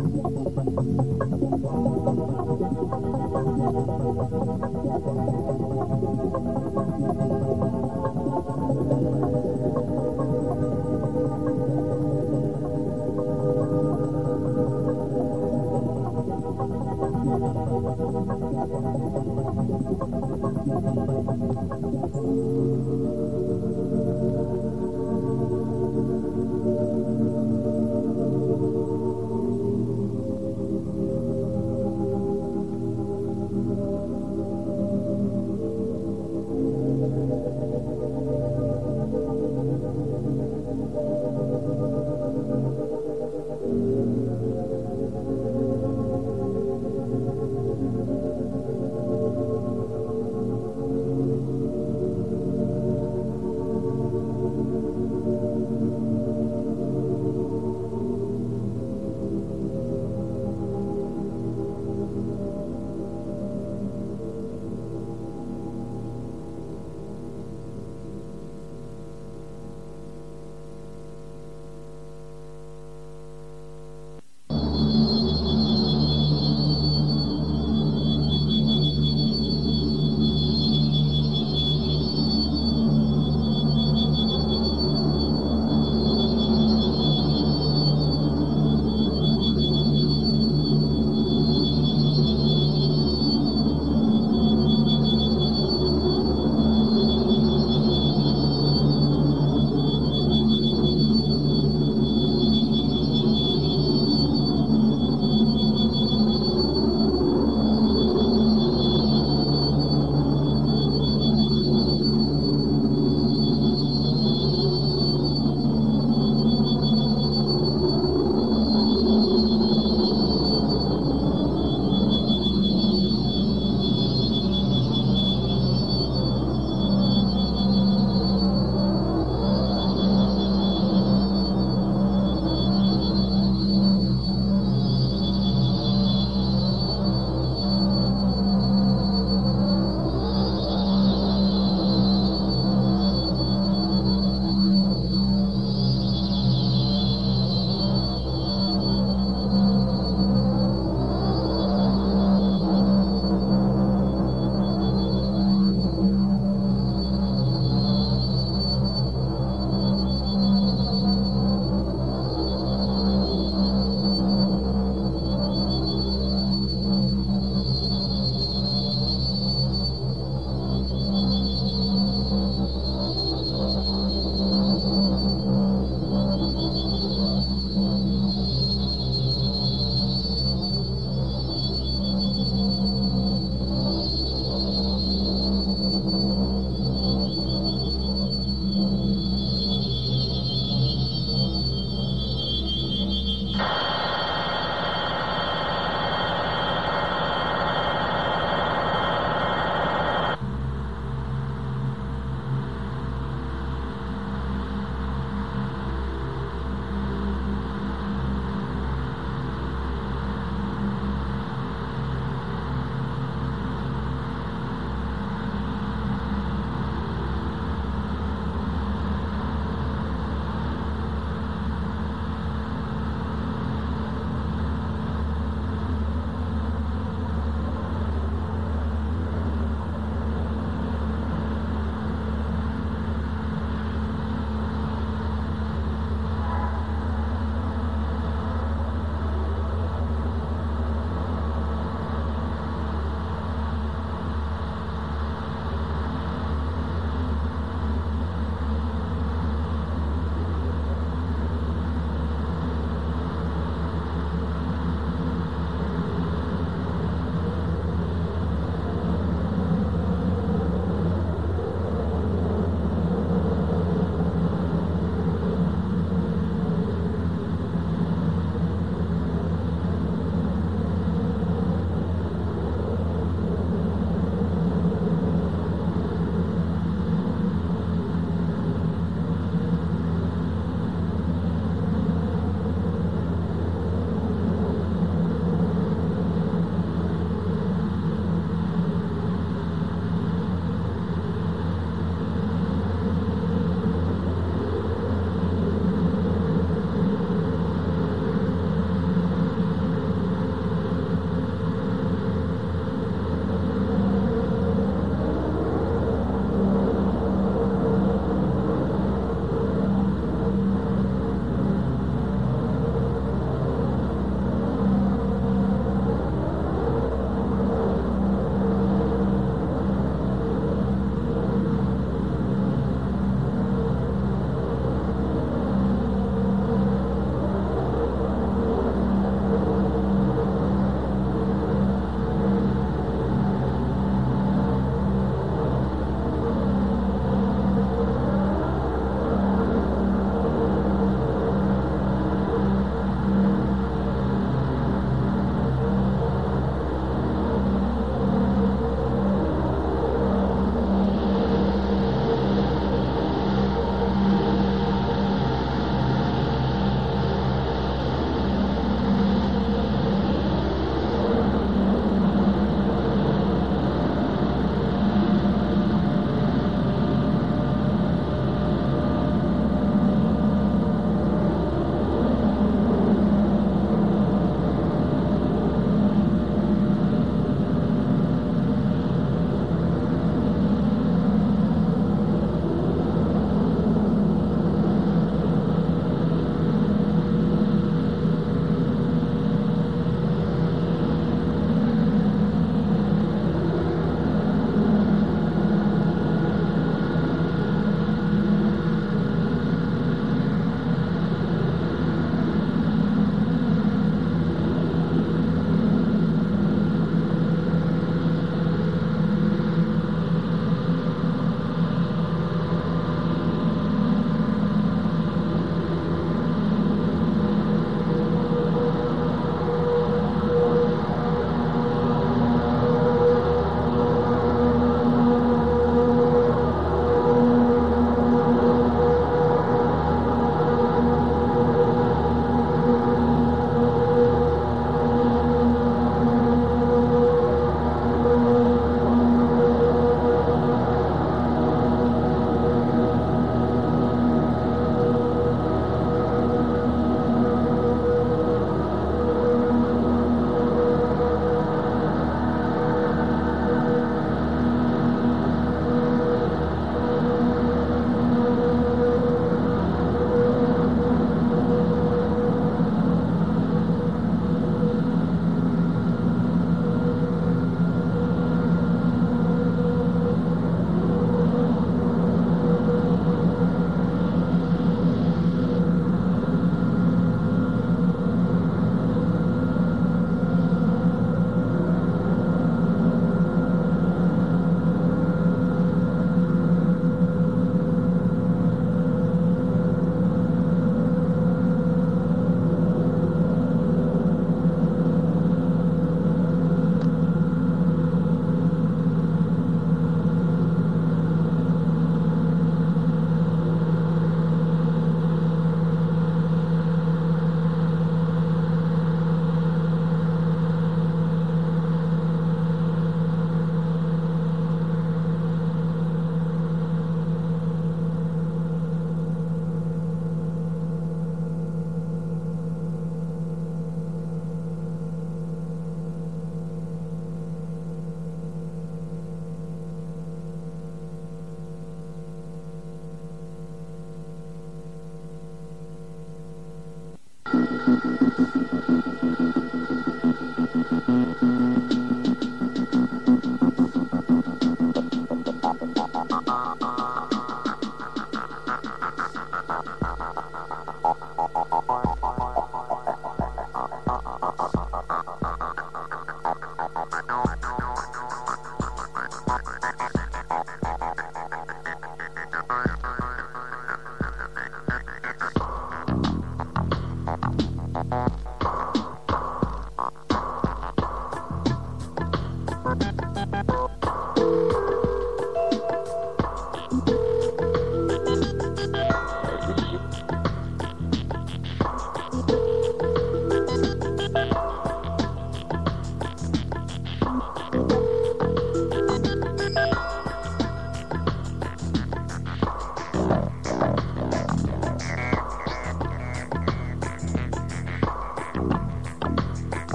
Oh,